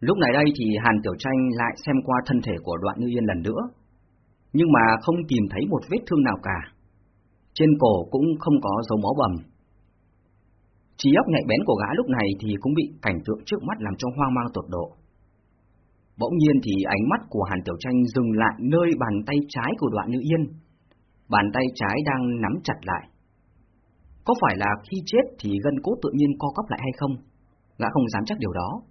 Lúc này đây thì Hàn Tiểu Tranh lại xem qua thân thể của đoạn Như Yên lần nữa, nhưng mà không tìm thấy một vết thương nào cả. Trên cổ cũng không có dấu máu bầm. Trí óc nhạy bén của gã lúc này thì cũng bị cảnh tượng trước mắt làm cho hoang mang tột độ. Bỗng nhiên thì ánh mắt của Hàn Tiểu Tranh dừng lại nơi bàn tay trái của đoạn Như Yên. Bàn tay trái đang nắm chặt lại. Có phải là khi chết thì gân cốt tự nhiên co cắp lại hay không? Gã không dám chắc điều đó.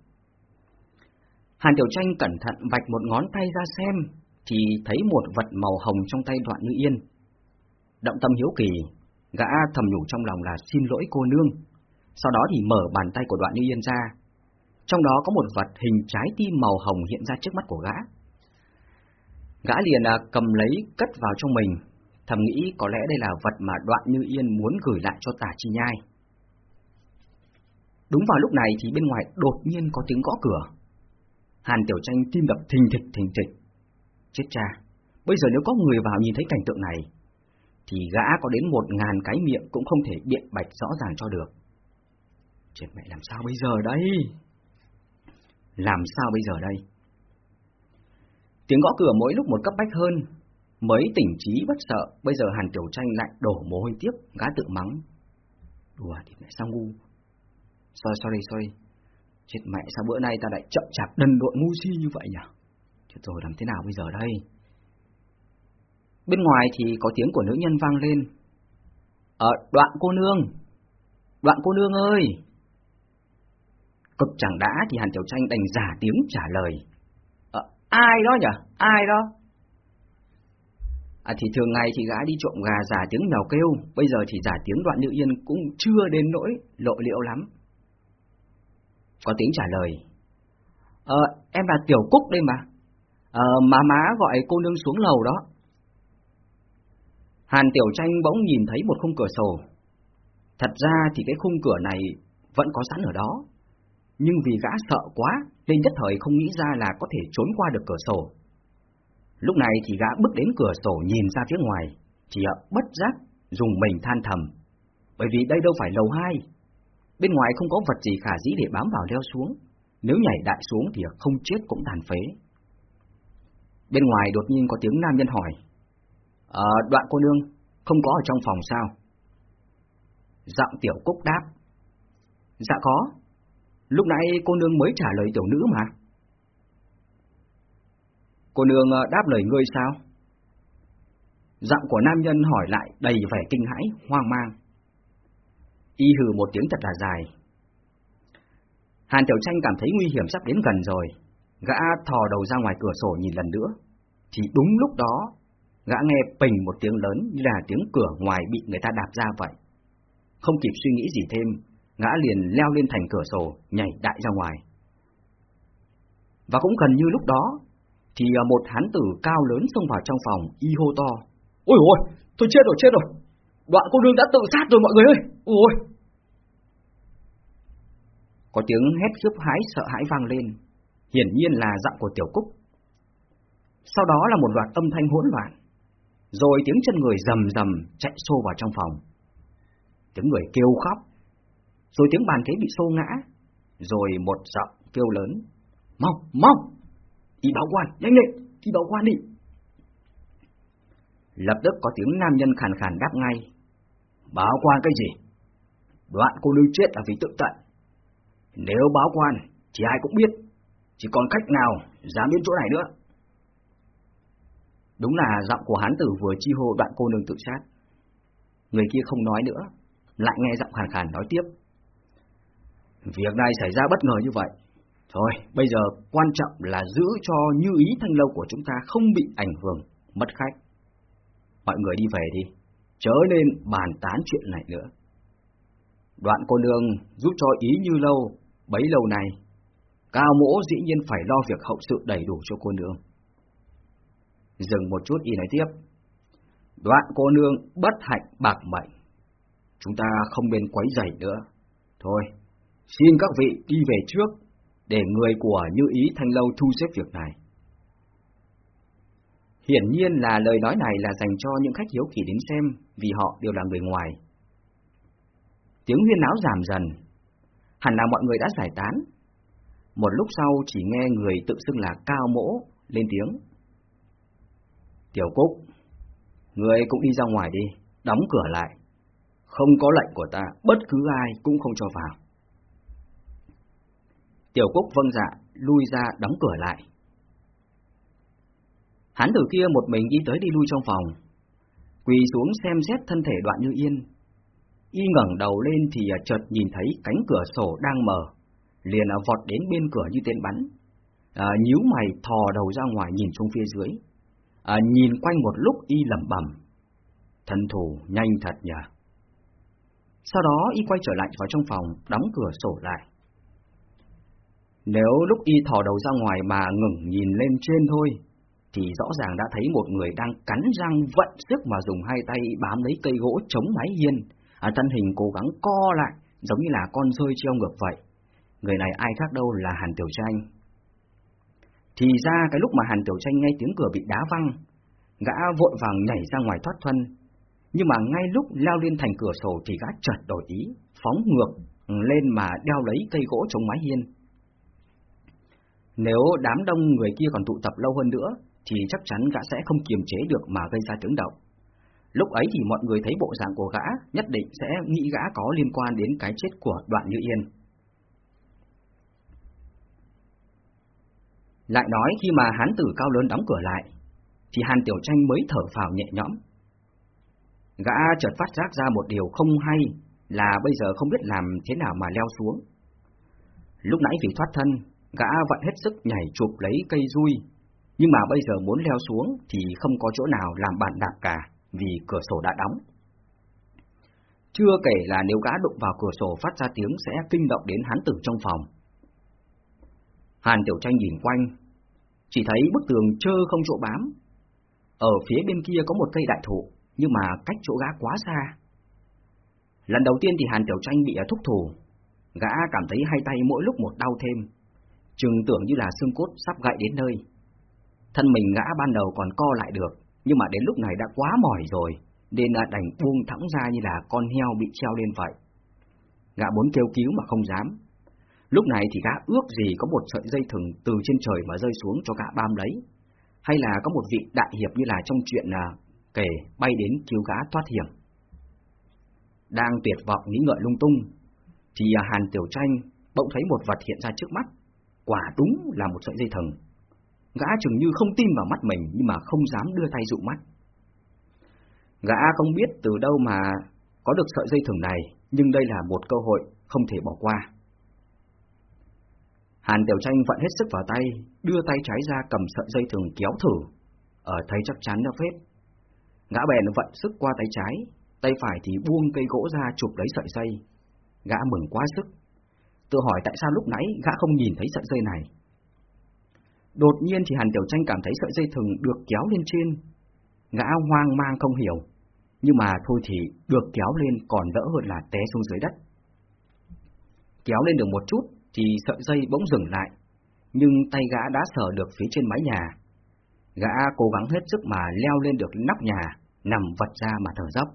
Hàn Tiểu Tranh cẩn thận vạch một ngón tay ra xem, thì thấy một vật màu hồng trong tay đoạn như yên. Động tâm hiếu kỳ, gã thầm nhủ trong lòng là xin lỗi cô nương. Sau đó thì mở bàn tay của đoạn như yên ra. Trong đó có một vật hình trái tim màu hồng hiện ra trước mắt của gã. Gã liền à, cầm lấy cất vào trong mình, thầm nghĩ có lẽ đây là vật mà đoạn như yên muốn gửi lại cho tả chi nhai. Đúng vào lúc này thì bên ngoài đột nhiên có tiếng gõ cửa. Hàn Tiểu Tranh tim đập thình thịch thình thịch. Chết cha, bây giờ nếu có người vào nhìn thấy cảnh tượng này, thì gã có đến một ngàn cái miệng cũng không thể biện bạch rõ ràng cho được. Chết mẹ làm sao bây giờ đây? Làm sao bây giờ đây? Tiếng gõ cửa mỗi lúc một cấp bách hơn, mới tỉnh trí bất sợ, bây giờ Hàn Tiểu Tranh lại đổ mồ hôi tiếp, gã tự mắng. Đùa thì mẹ sao ngu? Sorry, sorry, sorry. Chết mẹ sao bữa nay ta lại chậm chạp đần độn ngu si như vậy nhỉ? Chết rồi làm thế nào bây giờ đây? Bên ngoài thì có tiếng của nữ nhân vang lên. Ờ, đoạn cô nương! Đoạn cô nương ơi! Cực chẳng đã thì Hàn Tiểu Tranh đành giả tiếng trả lời. Ờ, ai đó nhỉ? Ai đó? À thì thường ngày thì gã đi trộm gà giả tiếng mèo kêu, bây giờ thì giả tiếng đoạn nữ yên cũng chưa đến nỗi lộ liễu lắm. Có tiếng trả lời. Ờ, em là Tiểu Cúc đây mà. Ờ, má má gọi cô nương xuống lầu đó. Hàn Tiểu Tranh bỗng nhìn thấy một khung cửa sổ. Thật ra thì cái khung cửa này vẫn có sẵn ở đó. Nhưng vì gã sợ quá nên nhất thời không nghĩ ra là có thể trốn qua được cửa sổ. Lúc này thì gã bước đến cửa sổ nhìn ra phía ngoài, chỉ bất giác dùng mình than thầm. Bởi vì đây đâu phải lầu hai. Bên ngoài không có vật gì khả dĩ để bám vào leo xuống. Nếu nhảy đại xuống thì không chết cũng tàn phế. Bên ngoài đột nhiên có tiếng nam nhân hỏi. Ờ, đoạn cô nương, không có ở trong phòng sao? Giọng tiểu cúc đáp. Dạ có. Lúc nãy cô nương mới trả lời tiểu nữ mà. Cô nương ờ, đáp lời ngươi sao? Giọng của nam nhân hỏi lại đầy vẻ kinh hãi, hoang mang. Y hừ một tiếng thật là dài. Hàn Tiểu Tranh cảm thấy nguy hiểm sắp đến gần rồi, gã thò đầu ra ngoài cửa sổ nhìn lần nữa. Thì đúng lúc đó, gã nghe bình một tiếng lớn như là tiếng cửa ngoài bị người ta đạp ra vậy. Không kịp suy nghĩ gì thêm, gã liền leo lên thành cửa sổ, nhảy đại ra ngoài. Và cũng gần như lúc đó, thì à, một hán tử cao lớn xông vào trong phòng, y hô to. Ôi ôi, tôi chết rồi, chết rồi. Đoạn cô nương đã tự sát rồi mọi người ơi. Ôi. Có tiếng hét giúp hái sợ hãi vang lên, hiển nhiên là giọng của Tiểu Cúc. Sau đó là một loạt âm thanh hỗn loạn, rồi tiếng chân người rầm rầm chạy xô vào trong phòng. Tiếng người kêu khóc, rồi tiếng bàn ghế bị xô ngã, rồi một giọng kêu lớn. Mau, mau! Đi báo quan, nhanh lên, đi báo quan đi. Lập tức có tiếng nam nhân khàn khàn đáp ngay. Báo quan cái gì? Đoạn cô nương chết là vì tự tận. Nếu báo quan, thì ai cũng biết. Chỉ còn cách nào dám đến chỗ này nữa. Đúng là giọng của hán tử vừa chi hô đoạn cô nương tự sát. Người kia không nói nữa, lại nghe giọng khàn khàn nói tiếp. Việc này xảy ra bất ngờ như vậy, Thôi, bây giờ quan trọng là giữ cho như ý thanh lâu của chúng ta không bị ảnh hưởng, mất khách. Mọi người đi về đi, chớ nên bàn tán chuyện này nữa. Đoạn cô nương giúp cho ý như lâu, bấy lâu này, cao mỗ dĩ nhiên phải lo việc hậu sự đầy đủ cho cô nương. Dừng một chút y nói tiếp. Đoạn cô nương bất hạnh bạc mệnh. Chúng ta không nên quấy rầy nữa. Thôi, xin các vị đi về trước để người của Như Ý Thanh Lâu thu xếp việc này. Hiển nhiên là lời nói này là dành cho những khách hiếu kỳ đến xem vì họ đều là người ngoài. Tiếng huyên náo giảm dần, hẳn là mọi người đã giải tán. Một lúc sau chỉ nghe người tự xưng là Cao Mỗ lên tiếng. Tiểu Cúc, người cũng đi ra ngoài đi, đóng cửa lại. Không có lệnh của ta, bất cứ ai cũng không cho vào. Tiểu Cúc vâng dạ, lui ra đóng cửa lại. Hắn từ kia một mình đi tới đi lui trong phòng, quỳ xuống xem xét thân thể đoạn như yên. Y ngẩng đầu lên thì à, chợt nhìn thấy cánh cửa sổ đang mở, liền à, vọt đến bên cửa như tên bắn. À, nhíu mày thò đầu ra ngoài nhìn xuống phía dưới. À, nhìn quanh một lúc y lẩm bẩm. thần thủ nhanh thật nhỉ. Sau đó y quay trở lại vào trong phòng, đóng cửa sổ lại. Nếu lúc y thò đầu ra ngoài mà ngừng nhìn lên trên thôi, thì rõ ràng đã thấy một người đang cắn răng vận sức mà dùng hai tay bám lấy cây gỗ chống mái hiên, à, thân hình cố gắng co lại, giống như là con rơi treo ngược vậy. Người này ai khác đâu là Hàn Tiểu Tranh. Thì ra cái lúc mà Hàn Tiểu Tranh nghe tiếng cửa bị đá văng, gã vội vàng nhảy ra ngoài thoát thân, nhưng mà ngay lúc leo lên thành cửa sổ thì gã chợt đổi ý, phóng ngược lên mà đeo lấy cây gỗ chống mái hiên. Nếu đám đông người kia còn tụ tập lâu hơn nữa, thì chắc chắn gã sẽ không kiềm chế được mà gây ra tiếng động. Lúc ấy thì mọi người thấy bộ dạng của gã, nhất định sẽ nghĩ gã có liên quan đến cái chết của đoạn như yên. Lại nói khi mà hán tử cao lớn đóng cửa lại, thì Hàn Tiểu Tranh mới thở phào nhẹ nhõm. Gã chợt phát giác ra một điều không hay là bây giờ không biết làm thế nào mà leo xuống. Lúc nãy vì thoát thân, gã vận hết sức nhảy chụp lấy cây rui, nhưng mà bây giờ muốn leo xuống thì không có chỗ nào làm bàn đạp cả vì cửa sổ đã đóng. Chưa kể là nếu gã đụng vào cửa sổ phát ra tiếng sẽ kinh động đến hán tử trong phòng. Hàn Tiểu Tranh nhìn quanh, chỉ thấy bức tường trơ không chỗ bám. Ở phía bên kia có một cây đại thụ, nhưng mà cách chỗ gã quá xa. Lần đầu tiên thì Hàn Tiểu Tranh bị thúc thủ, gã cảm thấy hai tay mỗi lúc một đau thêm, chừng tưởng như là xương cốt sắp gãy đến nơi. Thân mình gã ban đầu còn co lại được, nhưng mà đến lúc này đã quá mỏi rồi, nên đành buông thõng ra như là con heo bị treo lên vậy. Gã muốn kêu cứu mà không dám. Lúc này thì gã ước gì có một sợi dây thừng từ trên trời mà rơi xuống cho gã bám lấy, hay là có một vị đại hiệp như là trong chuyện là kể bay đến cứu gã thoát hiểm. Đang tuyệt vọng nghĩ ngợi lung tung, thì Hàn Tiểu Tranh bỗng thấy một vật hiện ra trước mắt, quả đúng là một sợi dây thừng. Gã chừng như không tin vào mắt mình nhưng mà không dám đưa tay dụ mắt. Gã không biết từ đâu mà có được sợi dây thừng này, nhưng đây là một cơ hội không thể bỏ qua. Hàn Tiểu Tranh vận hết sức vào tay, đưa tay trái ra cầm sợi dây thừng kéo thử, ở thấy chắc chắn đã phết. Gã bèn vận sức qua tay trái, tay phải thì buông cây gỗ ra chụp lấy sợi dây. Gã mừng quá sức. Tự hỏi tại sao lúc nãy gã không nhìn thấy sợi dây này. Đột nhiên thì Hàn Tiểu Tranh cảm thấy sợi dây thừng được kéo lên trên. Gã hoang mang không hiểu, nhưng mà thôi thì được kéo lên còn đỡ hơn là té xuống dưới đất. Kéo lên được một chút thì sợi dây bỗng dừng lại, nhưng tay gã đã sờ được phía trên mái nhà. Gã cố gắng hết sức mà leo lên được nóc nhà, nằm vật ra mà thở dốc.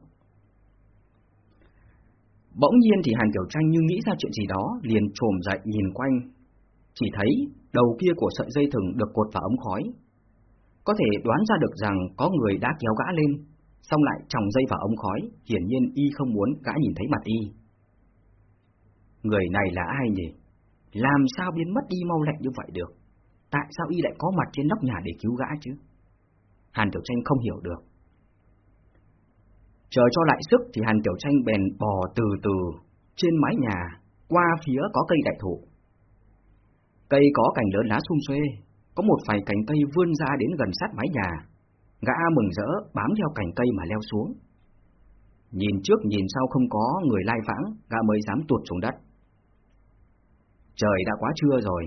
Bỗng nhiên thì Hàn Tiểu Tranh như nghĩ ra chuyện gì đó, liền trồm dậy nhìn quanh. Chỉ thấy đầu kia của sợi dây thừng được cột vào ống khói. Có thể đoán ra được rằng có người đã kéo gã lên, xong lại tròng dây vào ống khói, hiển nhiên y không muốn gã nhìn thấy mặt y. Người này là ai nhỉ? Làm sao biến mất đi mau lẹ như vậy được? Tại sao y lại có mặt trên nóc nhà để cứu gã chứ? Hàn Tiểu Tranh không hiểu được. Chờ cho lại sức thì Hàn Tiểu Tranh bèn bò từ từ trên mái nhà qua phía có cây đại thụ. Cây có cành lớn lá sum xuê, có một vài cành cây vươn ra đến gần sát mái nhà. Gã mừng rỡ bám theo cành cây mà leo xuống. Nhìn trước nhìn sau không có người lai vãng, gã mới dám tuột xuống đất. Trời đã quá trưa rồi.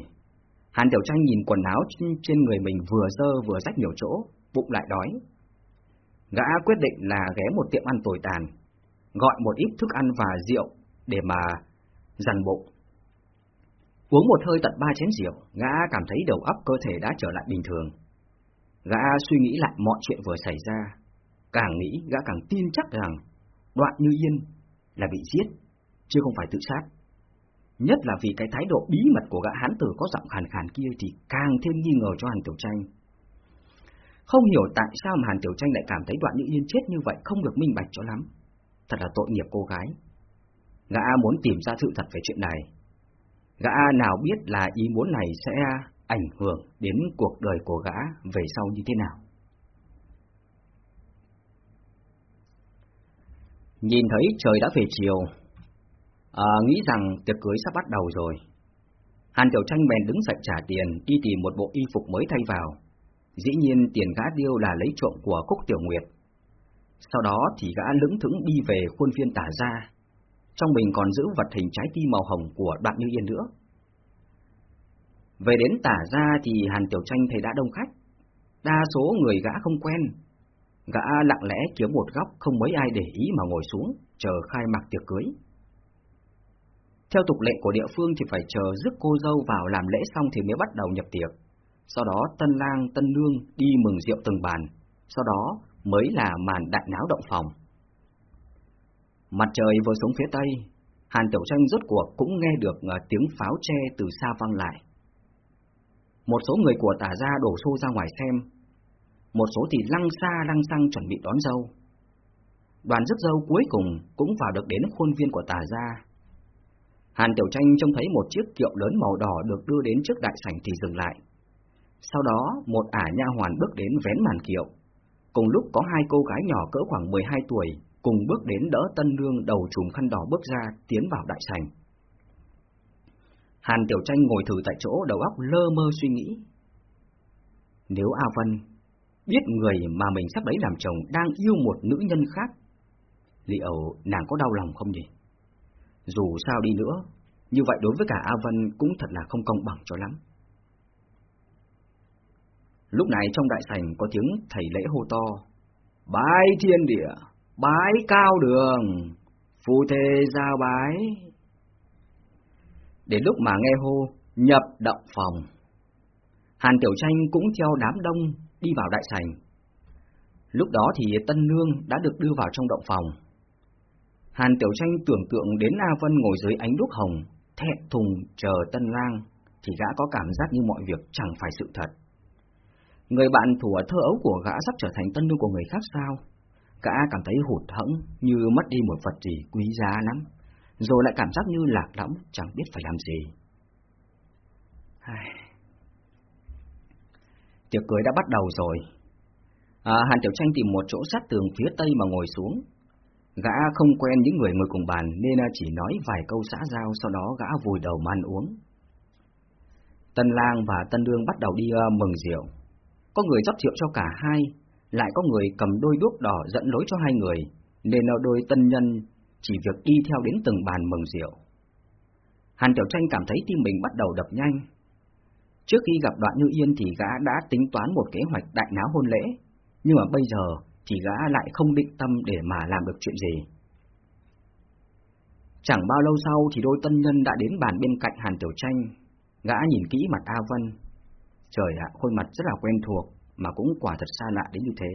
Hàn Tiểu Tranh nhìn quần áo trên người mình vừa dơ vừa rách nhiều chỗ, bụng lại đói. Gã quyết định là ghé một tiệm ăn tồi tàn, gọi một ít thức ăn và rượu để mà dằn bụng. Uống một hơi tận ba chén rượu, gã cảm thấy đầu óc cơ thể đã trở lại bình thường. Gã suy nghĩ lại mọi chuyện vừa xảy ra, càng nghĩ gã càng tin chắc rằng đoạn như yên là bị giết, chứ không phải tự sát. nhất là vì cái thái độ bí mật của gã hán tử có giọng khàn khàn kia thì càng thêm nghi ngờ cho Hàn Tiểu Tranh. Không hiểu tại sao mà Hàn Tiểu Tranh lại cảm thấy đoạn Như yên chết như vậy không được minh bạch cho lắm. Thật là tội nghiệp cô gái. Gã muốn tìm ra sự thật về chuyện này. Gã nào biết là ý muốn này sẽ ảnh hưởng đến cuộc đời của gã về sau như thế nào. Nhìn thấy trời đã về chiều, à, nghĩ rằng tiệc cưới sắp bắt đầu rồi. Hàn Tiểu Tranh bèn đứng dậy trả tiền, đi tìm một bộ y phục mới thay vào. Dĩ nhiên tiền gã điêu là lấy trộm của Cúc Tiểu Nguyệt. Sau đó thì gã lững thững đi về khuôn viên tả ra. Trong mình còn giữ vật hình trái tim màu hồng của đoạn như yên nữa. Về đến tả ra thì Hàn Tiểu Tranh thấy đã đông khách. Đa số người gã không quen. Gã lặng lẽ kiếm một góc không mấy ai để ý mà ngồi xuống, chờ khai mạc tiệc cưới. Theo tục lệ của địa phương thì phải chờ rước cô dâu vào làm lễ xong thì mới bắt đầu nhập tiệc. Sau đó tân lang, tân nương đi mừng rượu từng bàn. Sau đó mới là màn đại náo động phòng. Mặt trời vừa xuống phía tây, Hàn Tiểu Tranh rốt cuộc cũng nghe được ờ, tiếng pháo tre từ xa vang lại. Một số người của tả gia đổ xô ra ngoài xem, một số thì lăng xa lăng xăng chuẩn bị đón dâu. Đoàn rước dâu cuối cùng cũng vào được đến khuôn viên của tả gia. Hàn Tiểu Tranh trông thấy một chiếc kiệu lớn màu đỏ được đưa đến trước đại sảnh thì dừng lại. Sau đó, một ả nha hoàn bước đến vén màn kiệu. Cùng lúc có hai cô gái nhỏ cỡ khoảng 12 tuổi cùng bước đến đỡ tân nương đầu trùm khăn đỏ bước ra tiến vào đại sảnh. Hàn Tiểu Tranh ngồi thử tại chỗ đầu óc lơ mơ suy nghĩ. Nếu A Vân biết người mà mình sắp lấy làm chồng đang yêu một nữ nhân khác, liệu nàng có đau lòng không nhỉ? Dù sao đi nữa, như vậy đối với cả A Vân cũng thật là không công bằng cho lắm. Lúc này trong đại sảnh có tiếng thầy lễ hô to, Bái thiên địa, bái cao đường, phù thề giao bái. Đến lúc mà nghe hô, nhập động phòng. Hàn Tiểu Tranh cũng theo đám đông đi vào đại sảnh. Lúc đó thì Tân Nương đã được đưa vào trong động phòng. Hàn Tiểu Tranh tưởng tượng đến A Vân ngồi dưới ánh đuốc hồng, thẹn thùng chờ Tân Lang, thì gã có cảm giác như mọi việc chẳng phải sự thật. Người bạn thủa thơ ấu của gã sắp trở thành tân nương của người khác sao? Gã cảm thấy hụt hẫng như mất đi một vật gì quý giá lắm, rồi lại cảm giác như lạc lõng chẳng biết phải làm gì. Tiệc cưới đã bắt đầu rồi. À, Hàn Tiểu Tranh tìm một chỗ sát tường phía tây mà ngồi xuống. Gã không quen những người ngồi cùng bàn nên chỉ nói vài câu xã giao sau đó gã vùi đầu mà ăn uống. Tân lang và tân đương bắt đầu đi uh, mừng rượu. Có người rót rượu cho cả hai, lại có người cầm đôi đuốc đỏ dẫn lối cho hai người, nên đôi tân nhân chỉ việc đi theo đến từng bàn mừng rượu. Hàn Tiểu Tranh cảm thấy tim mình bắt đầu đập nhanh. Trước khi gặp đoạn Như Yên thì gã đã tính toán một kế hoạch đại náo hôn lễ, nhưng mà bây giờ thì gã lại không định tâm để mà làm được chuyện gì. Chẳng bao lâu sau thì đôi tân nhân đã đến bàn bên cạnh Hàn Tiểu Tranh, gã nhìn kỹ mặt A Vân. Trời ạ, khuôn mặt rất là quen thuộc, mà cũng quả thật xa lạ đến như thế.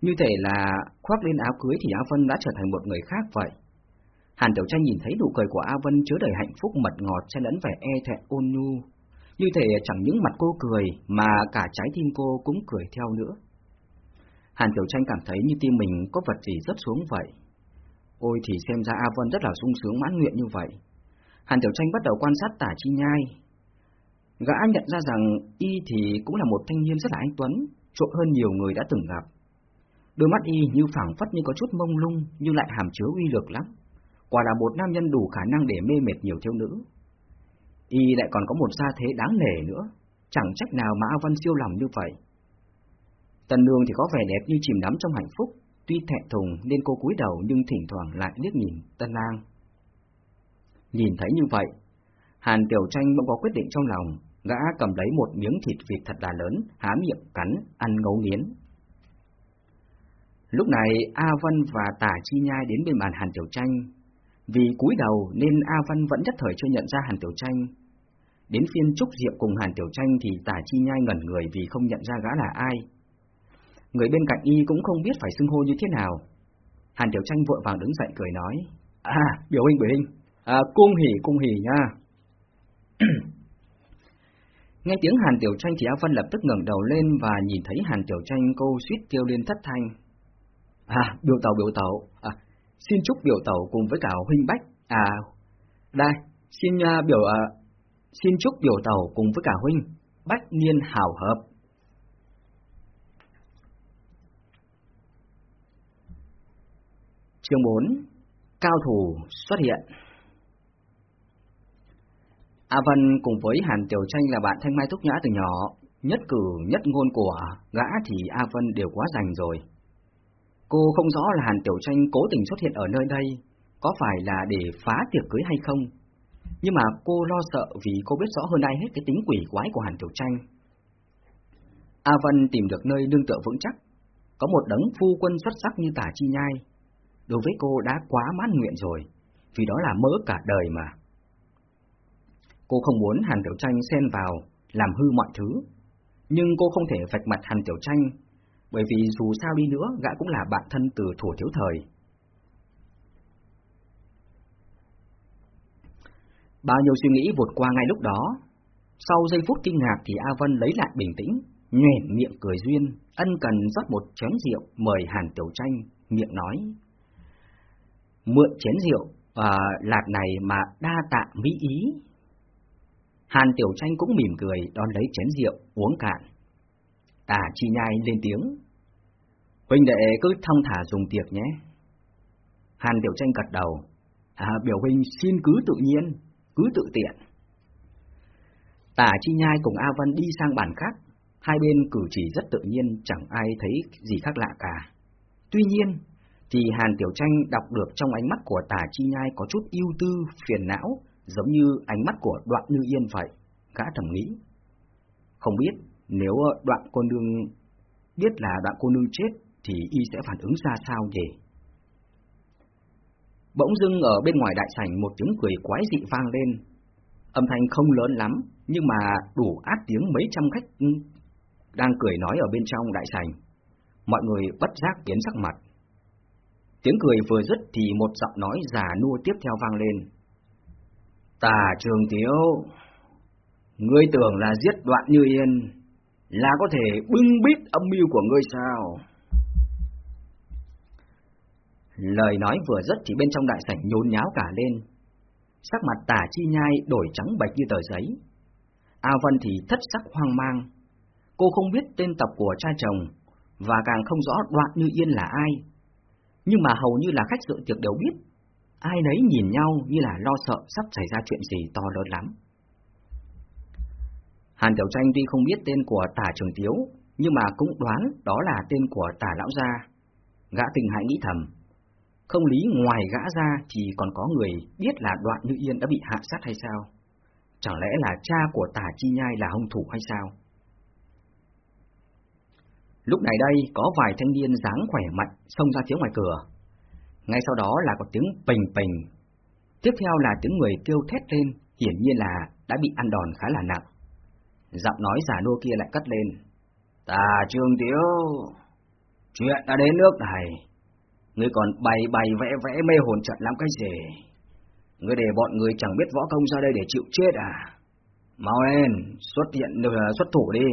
Như thể là khoác lên áo cưới thì Á Vân đã trở thành một người khác vậy. Hàn Tiểu Tranh nhìn thấy nụ cười của A Vân chứa đầy hạnh phúc mật ngọt xen lẫn vẻ e thẹn ôn nhu. Như thể chẳng những mặt cô cười mà cả trái tim cô cũng cười theo nữa. Hàn Tiểu Tranh cảm thấy như tim mình có vật gì rớt xuống vậy. Ôi thì xem ra A Vân rất là sung sướng mãn nguyện như vậy. Hàn Tiểu Tranh bắt đầu quan sát tả chi nhai. Gã nhận ra rằng y thì cũng là một thanh niên rất là anh Tuấn, trội hơn nhiều người đã từng gặp. Đôi mắt y như phảng phất như có chút mông lung nhưng lại hàm chứa uy lực lắm. Quả là một nam nhân đủ khả năng để mê mệt nhiều thiếu nữ. Y lại còn có một gia thế đáng nể nữa, chẳng trách nào mà A văn siêu lòng như vậy. Tần Nương thì có vẻ đẹp như chìm đắm trong hạnh phúc, tuy thẹn thùng nên cô cúi đầu nhưng thỉnh thoảng lại liếc nhìn Tân Lang. Nhìn thấy như vậy, Hàn Tiểu Tranh bỗng có quyết định trong lòng, gã cầm lấy một miếng thịt vịt thật là lớn, há miệng cắn, ăn ngấu nghiến. Lúc này A Vân và Tả Chi Nhai đến bên bàn Hàn Tiểu Tranh. Vì cúi đầu nên A Vân vẫn nhất thời chưa nhận ra Hàn Tiểu Tranh. Đến phiên Trúc Diệu cùng Hàn Tiểu Tranh thì Tả Chi Nhai ngẩn người vì không nhận ra gã là ai. Người bên cạnh y cũng không biết phải xưng hô như thế nào. Hàn Tiểu Tranh vội vàng đứng dậy cười nói, À, biểu hình biểu hình, À, cung hỉ, cung hỉ nha. Nghe tiếng Hàn Tiểu Tranh thì A Vân lập tức ngẩng đầu lên và nhìn thấy Hàn Tiểu Tranh cô suýt kêu lên thất thanh. À, biểu tàu biểu tàu, à, xin chúc biểu tàu cùng với cả huynh Bách, à, đây, xin uh, biểu, uh, xin chúc biểu tàu cùng với cả huynh, Bách Niên hào hợp. Chương 4 Cao thủ xuất hiện A Vân cùng với Hàn Tiểu Tranh là bạn thanh mai thúc nhã từ nhỏ, nhất cử nhất ngôn của gã thì A Vân đều quá rành rồi. Cô không rõ là Hàn Tiểu Tranh cố tình xuất hiện ở nơi đây, có phải là để phá tiệc cưới hay không? Nhưng mà cô lo sợ vì cô biết rõ hơn ai hết cái tính quỷ quái của Hàn Tiểu Tranh. A Vân tìm được nơi nương tựa vững chắc, có một đấng phu quân xuất sắc như tả chi nhai. Đối với cô đã quá mãn nguyện rồi, vì đó là mơ cả đời mà. Cô không muốn Hàn Tiểu Tranh xen vào, làm hư mọi thứ. Nhưng cô không thể vạch mặt Hàn Tiểu Tranh, bởi vì dù sao đi nữa, gã cũng là bạn thân từ thủ thiếu thời. Bao nhiêu suy nghĩ vụt qua ngay lúc đó. Sau giây phút kinh ngạc thì A Vân lấy lại bình tĩnh, nhoẻn miệng cười duyên, ân cần rót một chén rượu mời Hàn Tiểu Tranh, miệng nói. Mượn chén rượu, à, lạt này mà đa tạ mỹ ý. Hàn Tiểu Tranh cũng mỉm cười đón lấy chén rượu, uống cạn. Tả chi nhai lên tiếng. Huynh đệ cứ thong thả dùng tiệc nhé. Hàn Tiểu Tranh gật đầu. À, biểu huynh xin cứ tự nhiên, cứ tự tiện. Tả Chi Nhai cùng A Văn đi sang bàn khác, hai bên cử chỉ rất tự nhiên, chẳng ai thấy gì khác lạ cả. Tuy nhiên, thì Hàn Tiểu Tranh đọc được trong ánh mắt của Tả Chi Nhai có chút yêu tư, phiền não, giống như ánh mắt của đoạn như yên vậy, gã thầm nghĩ. Không biết, nếu đoạn cô nương biết là đoạn cô nương chết, thì y sẽ phản ứng ra sao nhỉ? Bỗng dưng ở bên ngoài đại sảnh một tiếng cười quái dị vang lên. Âm thanh không lớn lắm, nhưng mà đủ át tiếng mấy trăm khách đang cười nói ở bên trong đại sảnh. Mọi người bất giác biến sắc mặt. Tiếng cười vừa dứt thì một giọng nói già nua tiếp theo vang lên. Tà trường tiếu, ngươi tưởng là giết đoạn như yên, là có thể bưng bít âm mưu của ngươi sao? Lời nói vừa dứt thì bên trong đại sảnh nhốn nháo cả lên. Sắc mặt tả chi nhai đổi trắng bạch như tờ giấy. A Vân thì thất sắc hoang mang. Cô không biết tên tập của cha chồng, và càng không rõ đoạn như yên là ai. Nhưng mà hầu như là khách dự tiệc đều biết, ai nấy nhìn nhau như là lo sợ sắp xảy ra chuyện gì to lớn lắm. Hàn Tiểu Tranh tuy không biết tên của tả trường tiếu, nhưng mà cũng đoán đó là tên của tả lão gia. Gã tình hại nghĩ thầm, không lý ngoài gã ra thì còn có người biết là đoạn như yên đã bị hạ sát hay sao? Chẳng lẽ là cha của tả chi nhai là hung thủ hay sao? Lúc này đây có vài thanh niên dáng khỏe mạnh xông ra phía ngoài cửa. Ngay sau đó là có tiếng bình bình. Tiếp theo là tiếng người kêu thét lên, hiển nhiên là đã bị ăn đòn khá là nặng. Giọng nói giả nô kia lại cất lên. Ta trương tiếu, chuyện đã đến nước này, Ngươi còn bày bày vẽ vẽ mê hồn trận làm cái gì? Ngươi để bọn người chẳng biết võ công ra đây để chịu chết à? Mau lên, xuất hiện ờ, xuất thủ đi.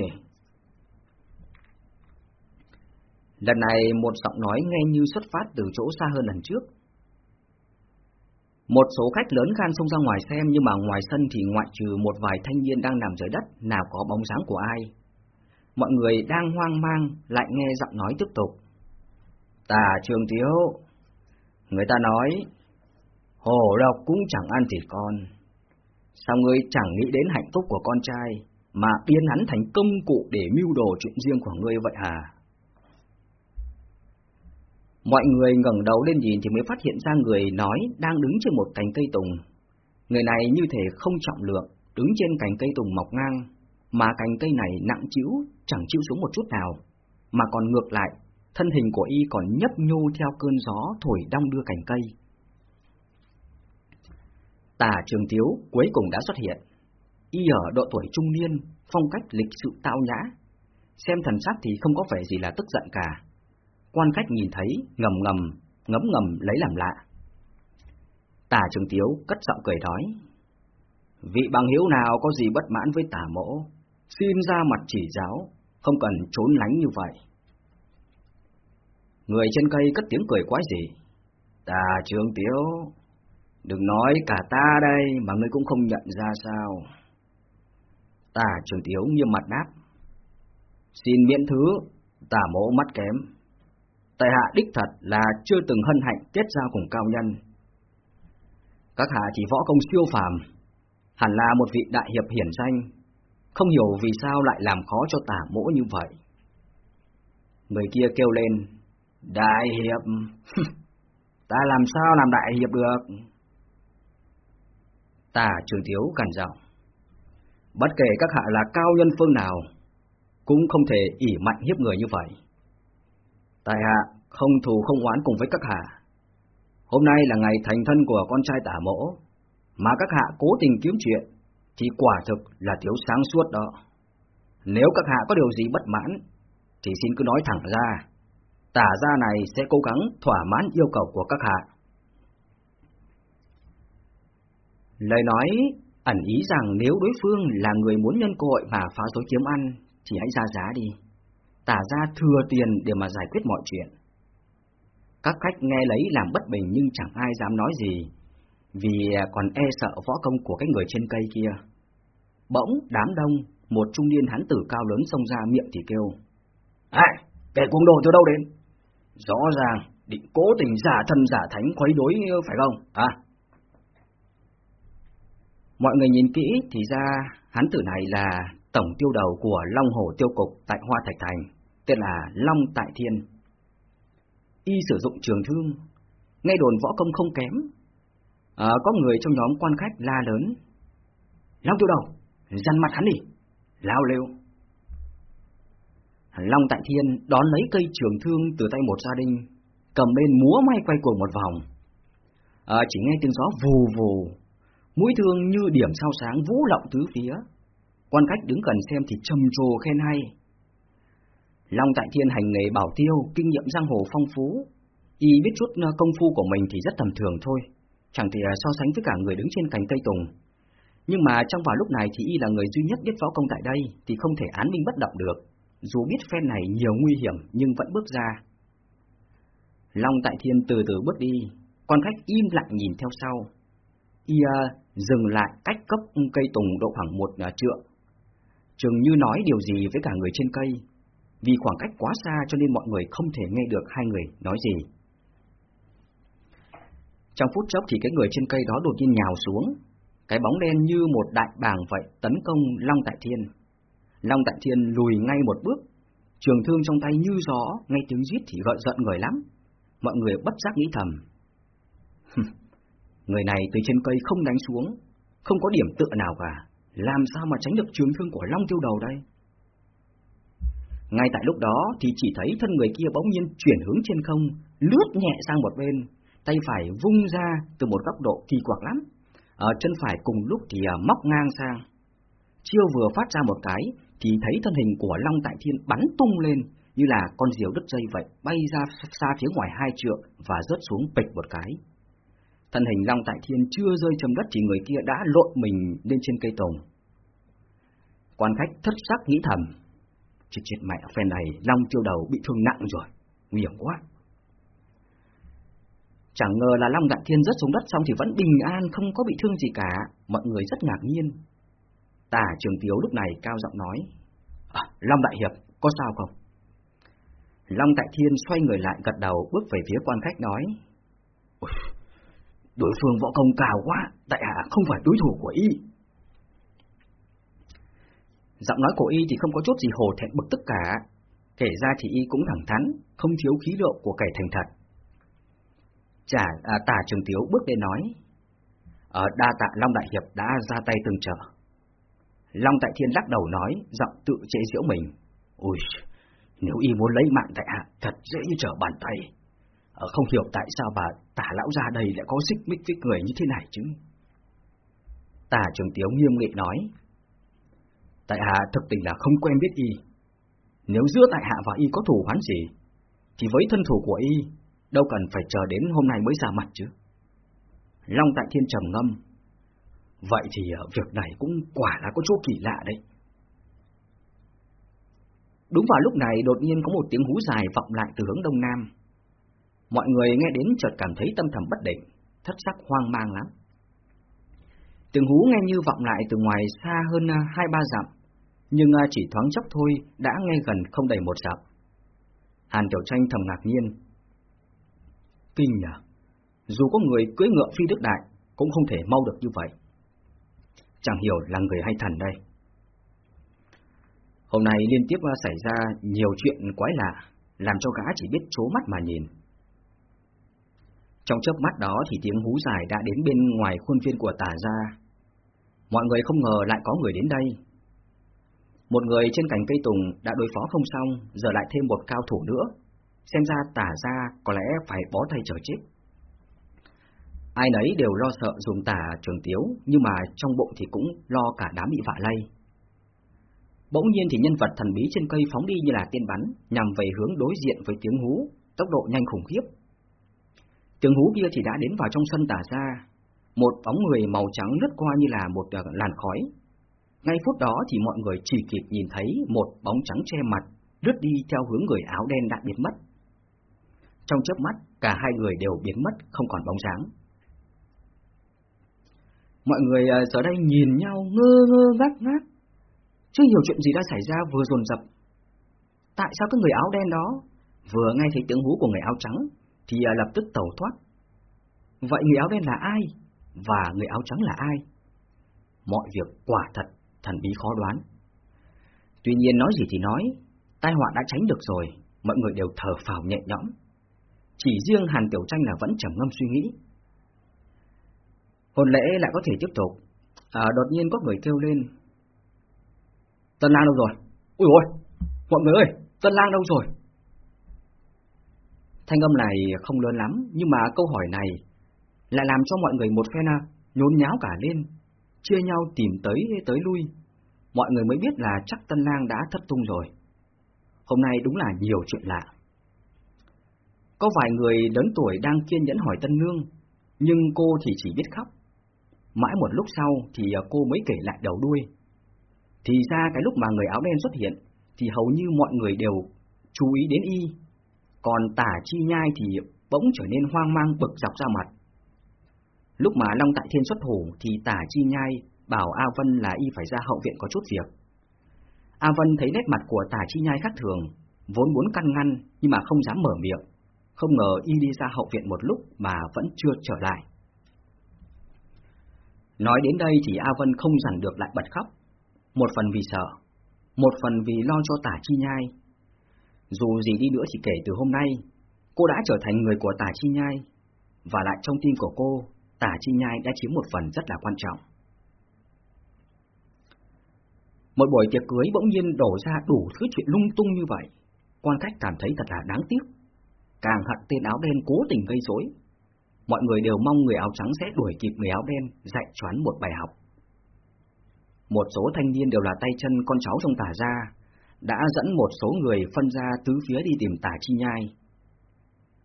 Lần này một giọng nói nghe như xuất phát từ chỗ xa hơn lần trước. Một số khách lớn gan xông ra ngoài xem nhưng mà ngoài sân thì ngoại trừ một vài thanh niên đang nằm dưới đất nào có bóng dáng của ai. Mọi người đang hoang mang lại nghe giọng nói tiếp tục. Tà Trương Tiếu, người ta nói, hổ độc cũng chẳng ăn thịt con. Sao ngươi chẳng nghĩ đến hạnh phúc của con trai, mà biến hắn thành công cụ để mưu đồ chuyện riêng của ngươi vậy à? Mọi người ngẩng đầu lên nhìn thì mới phát hiện ra người nói đang đứng trên một cành cây tùng. Người này như thể không trọng lượng, đứng trên cành cây tùng mọc ngang, mà cành cây này nặng chịu, chẳng chịu xuống một chút nào, mà còn ngược lại, thân hình của y còn nhấp nhô theo cơn gió thổi đong đưa cành cây. Tà Trường Tiếu cuối cùng đã xuất hiện. Y ở độ tuổi trung niên, phong cách lịch sự tao nhã. Xem thần sắc thì không có vẻ gì là tức giận cả. Quan khách nhìn thấy, ngầm ngầm, ngấm ngầm lấy làm lạ. Tả Trường Tiếu cất giọng cười nói. Vị bằng hiếu nào có gì bất mãn với tả mỗ, xin ra mặt chỉ giáo, không cần trốn lánh như vậy. Người trên cây cất tiếng cười quái gì. Tà Trường Tiếu, đừng nói cả ta đây mà ngươi cũng không nhận ra sao. Tà Trường Tiếu nghiêm mặt đáp. Xin miễn thứ, tà mỗ mắt kém. Tại hạ đích thật là chưa từng hân hạnh kết giao cùng cao nhân. Các hạ chỉ võ công siêu phàm, hẳn là một vị đại hiệp hiển danh, không hiểu vì sao lại làm khó cho tả mỗ như vậy. Người kia kêu lên, Đại hiệp, ta làm sao làm đại hiệp được? Tả trường thiếu cằn giọng, bất kể các hạ là cao nhân phương nào, cũng không thể ỉ mạnh hiếp người như vậy. Tại hạ không thù không oán cùng với các hạ. Hôm nay là ngày thành thân của con trai tả mỗ, mà các hạ cố tình kiếm chuyện, thì quả thực là thiếu sáng suốt đó. Nếu các hạ có điều gì bất mãn, thì xin cứ nói thẳng ra. Tả gia này sẽ cố gắng thỏa mãn yêu cầu của các hạ. Lời nói ẩn ý rằng nếu đối phương là người muốn nhân cơ hội mà phá rối kiếm ăn, thì hãy ra giá đi. Tả ra thừa tiền để mà giải quyết mọi chuyện. Các khách nghe lấy làm bất bình nhưng chẳng ai dám nói gì, vì còn e sợ võ công của cái người trên cây kia. Bỗng đám đông, một trung niên hắn tử cao lớn xông ra miệng thì kêu. À, kẻ cuồng đồ từ đâu đến? Rõ ràng, định cố tình giả thân giả thánh khuấy đối phải không? À? Mọi người nhìn kỹ thì ra hắn tử này là tổng tiêu đầu của Long Hồ Tiêu Cục tại Hoa Thạch Thành, tên là Long Tại Thiên. Y sử dụng trường thương, ngay đồn võ công không kém. À, có người trong nhóm quan khách la lớn. Long tiêu đầu, dằn mặt hắn đi, lao lêu. Long Tại Thiên đón lấy cây trường thương từ tay một gia đình, cầm bên múa may quay cuồng một vòng. À, chỉ nghe tiếng gió vù vù, mũi thương như điểm sao sáng vũ lộng tứ phía. Quan khách đứng gần xem thì trầm trồ khen hay. Long Tại Thiên hành nghề bảo tiêu, kinh nghiệm giang hồ phong phú. Y biết chút ờ, công phu của mình thì rất tầm thường thôi, chẳng thể ờ, so sánh với cả người đứng trên cành cây tùng. Nhưng mà trong vào lúc này thì Y là người duy nhất biết võ công tại đây thì không thể án minh bất động được. Dù biết phen này nhiều nguy hiểm nhưng vẫn bước ra. Long Tại Thiên từ từ bước đi, quan khách im lặng nhìn theo sau. Y uh, dừng lại cách cấp cây tùng độ khoảng một uh, trượng. Chừng như nói điều gì với cả người trên cây, vì khoảng cách quá xa cho nên mọi người không thể nghe được hai người nói gì. Trong phút chốc thì cái người trên cây đó đột nhiên nhào xuống, cái bóng đen như một đại bàng vậy tấn công Long Tại Thiên. Long Tại Thiên lùi ngay một bước, trường thương trong tay như gió, nghe tiếng giết thì gợi giận người lắm. Mọi người bất giác nghĩ thầm. người này từ trên cây không đánh xuống, không có điểm tựa nào cả, làm sao mà tránh được trường thương của Long Tiêu Đầu đây? Ngay tại lúc đó thì chỉ thấy thân người kia bỗng nhiên chuyển hướng trên không, lướt nhẹ sang một bên, tay phải vung ra từ một góc độ kỳ quặc lắm. Ở chân phải cùng lúc thì à, móc ngang sang. Chiêu vừa phát ra một cái thì thấy thân hình của Long Tại Thiên bắn tung lên như là con diều đứt dây vậy, bay ra xa phía ngoài hai trượng và rớt xuống bịch một cái. Thân hình Long Tại Thiên chưa rơi trầm đất thì người kia đã lộn mình lên trên cây tùng. Quan khách thất sắc nghĩ thầm, Chết chết mẹ phen này Long tiêu đầu bị thương nặng rồi Nguy hiểm quá. Chẳng ngờ là Long Đại Thiên rớt xuống đất xong thì vẫn bình an Không có bị thương gì cả. Mọi người rất ngạc nhiên. Tả trường tiếu lúc này cao giọng nói à, Long Đại Hiệp có sao không? Long Đại Thiên xoay người lại gật đầu Bước về phía quan khách nói Đối phương võ công cao quá Đại hạ không phải đối thủ của y Giọng nói của y thì không có chút gì hồ thẹn bực tức cả, kể ra thì y cũng thẳng thắn, không thiếu khí độ của kẻ thành thật. Chả à, tả trường tiếu bước lên nói, ở đa tạ Long Đại Hiệp đã ra tay tương trợ. Long Tại Thiên lắc đầu nói, giọng tự chế giễu mình. ôi, nếu y muốn lấy mạng tại hạ, thật dễ như trở bàn tay. Ở không hiểu tại sao bà tả lão ra đây lại có xích mích với người như thế này chứ. Tả trường tiếu nghiêm nghị nói, Tại hạ thực tình là không quen biết y. Nếu giữa tại hạ và y có thù oán gì, thì với thân thủ của y, đâu cần phải chờ đến hôm nay mới ra mặt chứ. Long Tại Thiên trầm ngâm. Vậy thì ờ, việc này cũng quả là có chỗ kỳ lạ đấy. Đúng vào lúc này đột nhiên có một tiếng hú dài vọng lại từ hướng đông nam. Mọi người nghe đến chợt cảm thấy tâm thầm bất định, thất sắc hoang mang lắm. Tiếng hú nghe như vọng lại từ ngoài xa hơn à, hai ba dặm, nhưng à, chỉ thoáng chốc thôi đã nghe gần không đầy một dặm. Hàn Tiểu Tranh thầm ngạc nhiên. Kinh nhờ, dù có người cưỡi ngựa phi đức đại, cũng không thể mau được như vậy. Chẳng hiểu là người hay thần đây. Hôm nay liên tiếp à, xảy ra nhiều chuyện quái lạ, làm cho gã chỉ biết chố mắt mà nhìn. Trong chớp mắt đó thì tiếng hú dài đã đến bên ngoài khuôn viên của tả gia. Mọi người không ngờ lại có người đến đây. Một người trên cành cây tùng đã đối phó không xong, giờ lại thêm một cao thủ nữa. Xem ra tả gia có lẽ phải bó tay chờ chết. Ai nấy đều lo sợ dùng tả trường tiếu, nhưng mà trong bụng thì cũng lo cả đám bị vạ lây. Bỗng nhiên thì nhân vật thần bí trên cây phóng đi như là tiên bắn, nhằm về hướng đối diện với tiếng hú, tốc độ nhanh khủng khiếp. Tiếng hú kia thì đã đến vào trong sân tả ra, một bóng người màu trắng lướt qua như là một ờ, làn khói. Ngay phút đó thì mọi người chỉ kịp nhìn thấy một bóng trắng che mặt, lướt đi theo hướng người áo đen đã biến mất. Trong chớp mắt, cả hai người đều biến mất, không còn bóng dáng. Mọi người ờ, giờ đây nhìn nhau ngơ ngơ ngác ngác. Chưa hiểu chuyện gì đã xảy ra vừa dồn dập. Tại sao cái người áo đen đó vừa nghe thấy tiếng hú của người áo trắng thì à, lập tức tẩu thoát? Vậy người áo đen là ai? Và người áo trắng là ai? Mọi việc quả thật thần bí khó đoán. Tuy nhiên nói gì thì nói, tai họa đã tránh được rồi, mọi người đều thở phào nhẹ nhõm. Chỉ riêng Hàn Tiểu Tranh là vẫn trầm ngâm suy nghĩ. Hôn lễ lại có thể tiếp tục. À, đột nhiên có người kêu lên. Tân lang đâu rồi? Ui ôi, mọi người ơi, Tân lang đâu rồi? Thanh âm này không lớn lắm, nhưng mà câu hỏi này lại làm cho mọi người một phen à, nhốn nháo cả lên, chia nhau tìm tới tới lui. Mọi người mới biết là chắc Tân Lang đã thất tung rồi. Hôm nay đúng là nhiều chuyện lạ. Có vài người lớn tuổi đang kiên nhẫn hỏi Tân Nương, nhưng cô thì chỉ biết khóc. Mãi một lúc sau thì cô mới kể lại đầu đuôi. Thì ra cái lúc mà người áo đen xuất hiện thì hầu như mọi người đều chú ý đến y. Còn tả chi nhai thì bỗng trở nên hoang mang bực dọc ra mặt. Lúc mà Long Tại Thiên xuất thủ thì tả chi nhai bảo A Vân là y phải ra hậu viện có chút việc. A Vân thấy nét mặt của tả chi nhai khác thường, vốn muốn căn ngăn nhưng mà không dám mở miệng. Không ngờ y đi ra hậu viện một lúc mà vẫn chưa trở lại. Nói đến đây thì A Vân không dằn được lại bật khóc. Một phần vì sợ, một phần vì lo cho tả chi nhai. Dù gì đi nữa thì kể từ hôm nay, cô đã trở thành người của tả chi nhai, và lại trong tim của cô, tả chi nhai đã chiếm một phần rất là quan trọng. Một buổi tiệc cưới bỗng nhiên đổ ra đủ thứ chuyện lung tung như vậy, quan khách cảm thấy thật là đáng tiếc. Càng hận tên áo đen cố tình gây rối, mọi người đều mong người áo trắng sẽ đuổi kịp người áo đen, dạy choán một bài học. Một số thanh niên đều là tay chân con cháu trong tả gia, đã dẫn một số người phân ra tứ phía đi tìm tả chi nhai.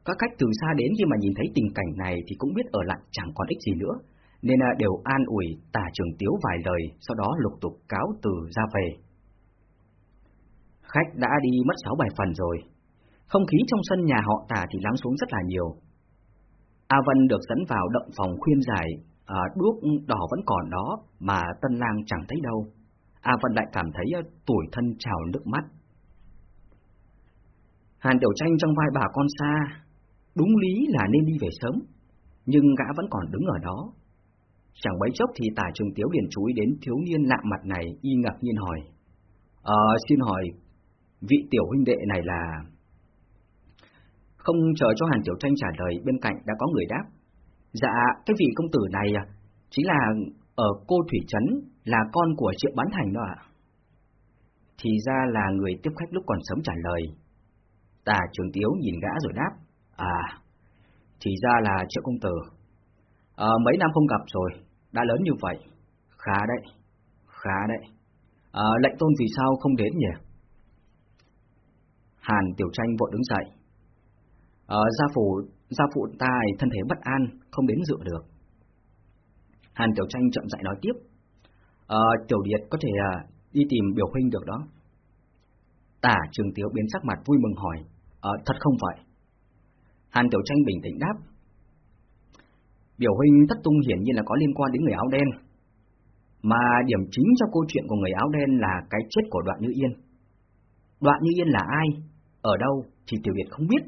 Các khách từ xa đến khi mà nhìn thấy tình cảnh này thì cũng biết ở lại chẳng còn ích gì nữa, nên à, đều an ủi tả trường tiếu vài lời, sau đó lục tục cáo từ ra về. Khách đã đi mất sáu bài phần rồi, không khí trong sân nhà họ tả thì lắng xuống rất là nhiều, A Vân được dẫn vào động phòng khuyên giải, à, đuốc đỏ vẫn còn đó mà Tân Lang chẳng thấy đâu. A Vân lại cảm thấy ờ, tủi thân trào nước mắt. Hàn Tiểu Tranh trong vai bà con xa, đúng lý là nên đi về sớm, nhưng gã vẫn còn đứng ở đó. Chẳng mấy chốc thì tả trường tiếu liền chú ý đến thiếu niên lạ mặt này y ngạc nhiên hỏi. Ờ, xin hỏi, vị tiểu huynh đệ này là... Không chờ cho Hàn Tiểu Tranh trả lời, bên cạnh đã có người đáp. Dạ, cái vị công tử này à, chính là ở cô Thủy Trấn, là con của Triệu Bán Thành đó ạ. Thì ra là người tiếp khách lúc còn sớm trả lời. Tà Trường Tiếu nhìn gã rồi đáp. À, thì ra là Triệu Công Tử. À, mấy năm không gặp rồi, đã lớn như vậy. Khá đấy, khá đấy. À, lệnh tôn vì sao không đến nhỉ? Hàn Tiểu Tranh vội đứng dậy. À, gia phụ, gia phụ ta thân thể bất an, không đến dự được. Hàn Tiểu Tranh chậm rãi nói tiếp. À, Tiểu Điệt có thể à, đi tìm biểu huynh được đó. Tả Trường Tiếu biến sắc mặt vui mừng hỏi. à, thật không vậy? Hàn Tiểu Tranh bình tĩnh đáp. Biểu huynh thất tung hiển nhiên là có liên quan đến người áo đen. Mà điểm chính trong câu chuyện của người áo đen là cái chết của đoạn Như Yên. Đoạn Như Yên là ai? Ở đâu? Thì Tiểu Điệt không biết.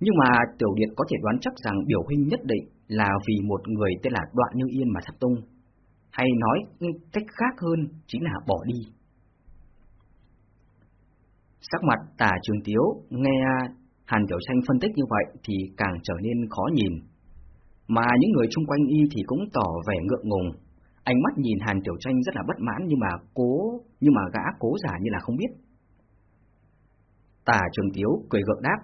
Nhưng mà Tiểu Điệt có thể đoán chắc rằng biểu huynh nhất định là vì một người tên là Đoạn Như Yên mà thất tung. Hay nói ừ, cách khác hơn chính là bỏ đi. Sắc mặt tả trường tiếu nghe Hàn Tiểu Tranh phân tích như vậy thì càng trở nên khó nhìn. Mà những người chung quanh y thì cũng tỏ vẻ ngượng ngùng. Ánh mắt nhìn Hàn Tiểu Tranh rất là bất mãn nhưng mà cố, nhưng mà gã cố giả như là không biết. Tả Trường Tiếu cười gượng đáp.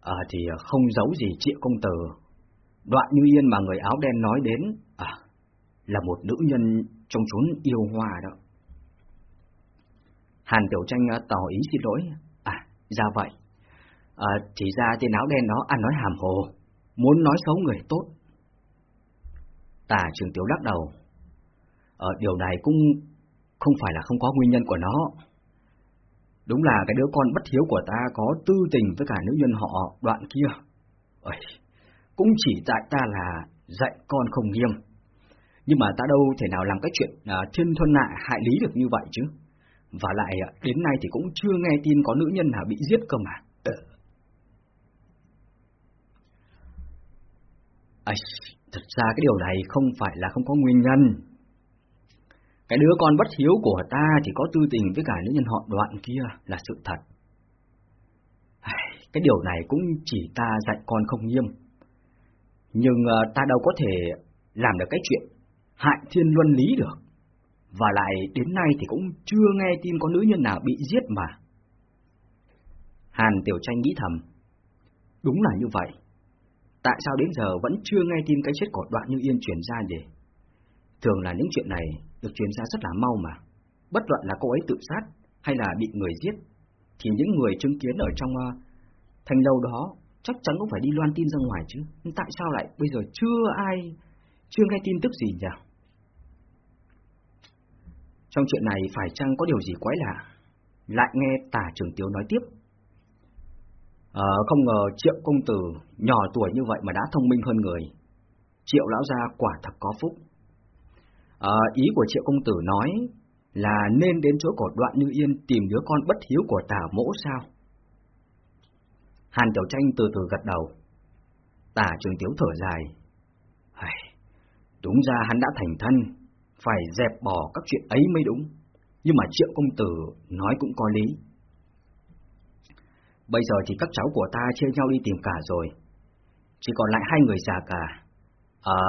À thì không giấu gì triệu công tử. Đoạn như yên mà người áo đen nói đến, à, là một nữ nhân trong chốn yêu hoa đó. Hàn Tiểu Tranh à, tỏ ý xin lỗi. À, ra vậy. À, thì ra tên áo đen đó ăn nói hàm hồ, muốn nói xấu người tốt. Tả trường tiểu lắc đầu. ở điều này cũng không phải là không có nguyên nhân của nó. Đúng là cái đứa con bất hiếu của ta có tư tình với cả nữ nhân họ đoạn kia. Ơi, cũng chỉ tại ta là dạy con không nghiêm. Nhưng mà ta đâu thể nào làm cái chuyện à, thiên thuân nại hại lý được như vậy chứ. Và lại à, đến nay thì cũng chưa nghe tin có nữ nhân nào bị giết cơ mà. À, thật ra cái điều này không phải là không có nguyên nhân. Cái đứa con bất hiếu của ta thì có tư tình với cả nữ nhân họ đoạn kia là sự thật. Cái điều này cũng chỉ ta dạy con không nghiêm. Nhưng ờ, ta đâu có thể làm được cái chuyện hại thiên luân lý được. Và lại đến nay thì cũng chưa nghe tin có nữ nhân nào bị giết mà. Hàn Tiểu Tranh nghĩ thầm. Đúng là như vậy. Tại sao đến giờ vẫn chưa nghe tin cái chết của đoạn như yên truyền ra nhỉ? Thường là những chuyện này được truyền ra rất là mau mà. Bất luận là cô ấy tự sát hay là bị người giết, thì những người chứng kiến ở trong uh, thành lâu đó chắc chắn cũng phải đi loan tin ra ngoài chứ. Nhưng tại sao lại bây giờ chưa ai, chưa nghe tin tức gì nhỉ? Trong chuyện này phải chăng có điều gì quái lạ? Lại nghe tả trường tiếu nói tiếp. À, không ngờ triệu công tử nhỏ tuổi như vậy mà đã thông minh hơn người. Triệu lão gia quả thật có phúc. À, ý của triệu công tử nói là nên đến chỗ cổ đoạn như yên tìm đứa con bất hiếu của tả mỗ sao? Hàn Tiểu Tranh từ từ gật đầu. Tả trường tiếu thở dài. Đúng ra hắn đã thành thân, phải dẹp bỏ các chuyện ấy mới đúng. Nhưng mà triệu công tử nói cũng có lý. Bây giờ thì các cháu của ta chia nhau đi tìm cả rồi. Chỉ còn lại hai người già cả. À,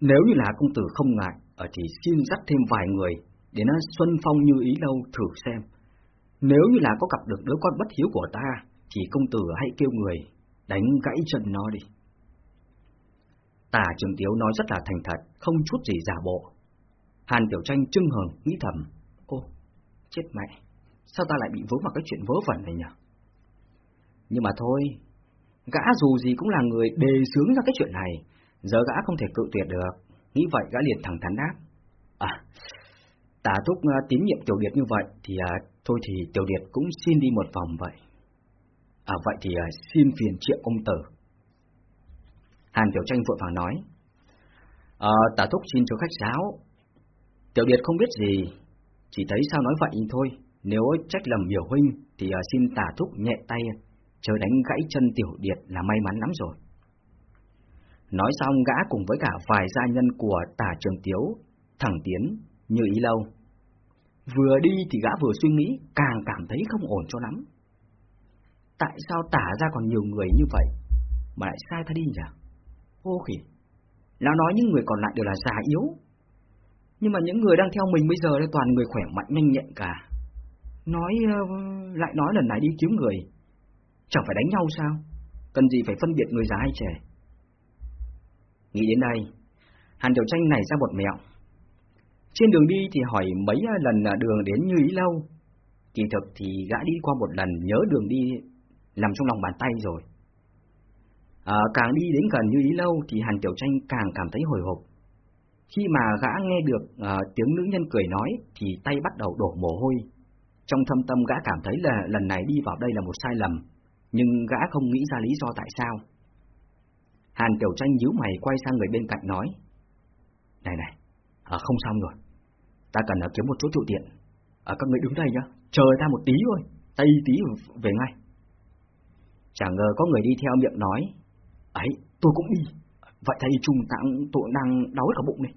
nếu như là công tử không ngại, ờ, thì xin dắt thêm vài người để nó ờ, Xuân Phong như ý lâu thử xem. Nếu như là có gặp được đứa con bất hiếu của ta, thì công tử hãy kêu người đánh gãy chân nó đi. Tả Trường Tiếu nói rất là thành thật, không chút gì giả bộ. Hàn Tiểu Tranh trưng hờn, nghĩ thầm, ô, chết mẹ, sao ta lại bị vướng vào cái chuyện vớ vẩn này nhỉ? Nhưng mà thôi, gã dù gì cũng là người đề xướng ra cái chuyện này, giờ gã không thể cự tuyệt được, nghĩ vậy gã liền thẳng thắn đáp. À, tả thúc uh, tín nhiệm Tiểu Điệt như vậy, thì uh, thôi thì Tiểu Điệt cũng xin đi một vòng vậy. À vậy thì à, xin phiền triệu công tử. Hàn Tiểu Tranh vội vàng nói. À, tả thúc xin cho khách giáo. Tiểu Điệt không biết gì, chỉ thấy sao nói vậy thôi. Nếu trách lầm biểu huynh, thì à, xin tả thúc nhẹ tay chờ đánh gãy chân tiểu điệt là may mắn lắm rồi. Nói xong gã cùng với cả vài gia nhân của tả trường tiếu, thẳng tiến, như ý lâu. Vừa đi thì gã vừa suy nghĩ, càng cảm thấy không ổn cho lắm. Tại sao tả ra còn nhiều người như vậy, mà lại sai ta đi nhỉ? Ô khỉ, lão nói những người còn lại đều là già yếu. Nhưng mà những người đang theo mình bây giờ đây toàn người khỏe mạnh nhanh nhẹn cả. Nói, ờ, lại nói lần này đi kiếm người, Chẳng phải đánh nhau sao? Cần gì phải phân biệt người già hay trẻ? Nghĩ đến đây, Hàn Tiểu Tranh này ra một mẹo. Trên đường đi thì hỏi mấy lần đường đến như ý lâu. Kỳ thực thì gã đi qua một lần nhớ đường đi nằm trong lòng bàn tay rồi. À, càng đi đến gần như ý lâu thì Hàn Tiểu Tranh càng cảm thấy hồi hộp. Khi mà gã nghe được à, tiếng nữ nhân cười nói thì tay bắt đầu đổ mồ hôi. Trong thâm tâm gã cảm thấy là lần này đi vào đây là một sai lầm, nhưng gã không nghĩ ra lý do tại sao. Hàn Tiểu Tranh nhíu mày quay sang người bên cạnh nói. Này này, à, không xong rồi. Ta cần à, kiếm một chỗ trụ tiện. À, các người đứng đây nhá, chờ ta một tí thôi, ta tí về ngay. Chẳng ngờ có người đi theo miệng nói. Ấy, tôi cũng đi. Vậy thầy trùng tặng tôi đang hết cả bụng này.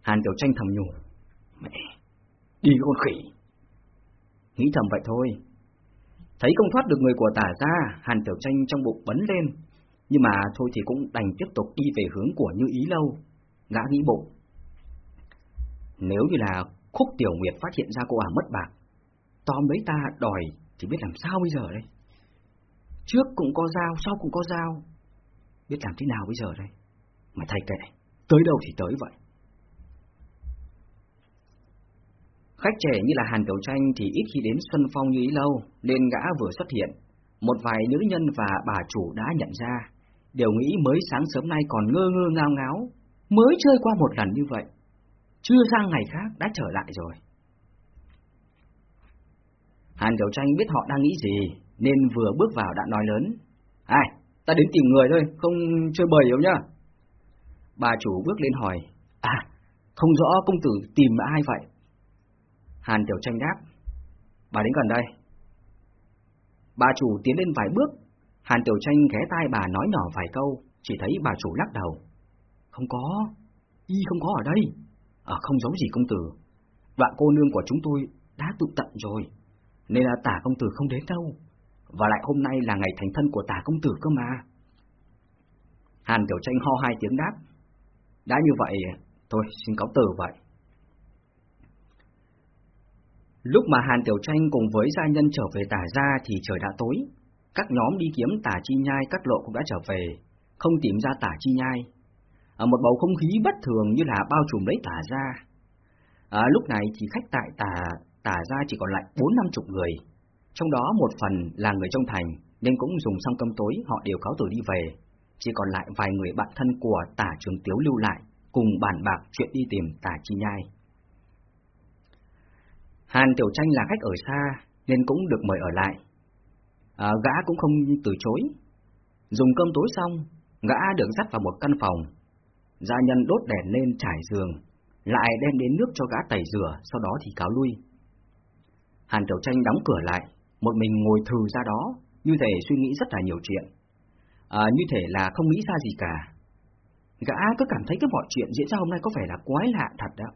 Hàn Tiểu Tranh thầm nhủ. Mẹ, đi con khỉ. Nghĩ thầm vậy thôi. Thấy không thoát được người của tả ra, Hàn Tiểu Tranh trong bụng bấn lên. Nhưng mà thôi thì cũng đành tiếp tục đi về hướng của Như Ý Lâu. ngã nghĩ bụng. Nếu như là Khúc Tiểu Nguyệt phát hiện ra cô ả mất bạc, tóm lấy ta đòi thì biết làm sao bây giờ đây. Trước cũng có dao, sau cũng có dao, biết làm thế nào bây giờ đây? Mà thầy kệ, tới đâu thì tới vậy. Khách trẻ như là Hàn Tiểu Tranh thì ít khi đến Xuân Phong như ý lâu, nên gã vừa xuất hiện. Một vài nữ nhân và bà chủ đã nhận ra, đều nghĩ mới sáng sớm nay còn ngơ ngơ ngao ngáo, mới chơi qua một lần như vậy. Chưa sang ngày khác đã trở lại rồi. Hàn Tiểu Tranh biết họ đang nghĩ gì, nên vừa bước vào đã nói lớn. Ai, ta đến tìm người thôi, không chơi bời đâu nhá. Bà chủ bước lên hỏi, à, không rõ công tử tìm ai vậy? Hàn Tiểu Tranh đáp, bà đến gần đây. Bà chủ tiến lên vài bước, Hàn Tiểu Tranh ghé tai bà nói nhỏ vài câu, chỉ thấy bà chủ lắc đầu. Không có, y không có ở đây, à, không giống gì công tử. Đoạn cô nương của chúng tôi đã tụ tận rồi, nên là tả công tử không đến đâu. Và lại hôm nay là ngày thành thân của tả công tử cơ mà. Hàn Tiểu Tranh ho hai tiếng đáp. Đã như vậy, thôi xin cáo từ vậy. Lúc mà Hàn Tiểu Tranh cùng với gia nhân trở về tả ra thì trời đã tối. Các nhóm đi kiếm tả chi nhai cắt lộ cũng đã trở về, không tìm ra tả chi nhai. Ở một bầu không khí bất thường như là bao trùm lấy tả ra. À, lúc này thì khách tại tả, tả ra chỉ còn lại bốn năm chục người. Trong đó một phần là người trong thành, nên cũng dùng xong cơm tối họ đều cáo từ đi về. Chỉ còn lại vài người bạn thân của tả trường tiếu lưu lại, cùng bàn bạc chuyện đi tìm tả chi nhai. Hàn Tiểu Tranh là khách ở xa, nên cũng được mời ở lại. À, gã cũng không từ chối. Dùng cơm tối xong, gã được dắt vào một căn phòng. Gia nhân đốt đèn lên trải giường, lại đem đến nước cho gã tẩy rửa, sau đó thì cáo lui. Hàn Tiểu Tranh đóng cửa lại, một mình ngồi thừ ra đó, như thể suy nghĩ rất là nhiều chuyện. À, như thể là không nghĩ ra gì cả. Gã cứ cảm thấy cái mọi chuyện diễn ra hôm nay có vẻ là quái lạ thật đó.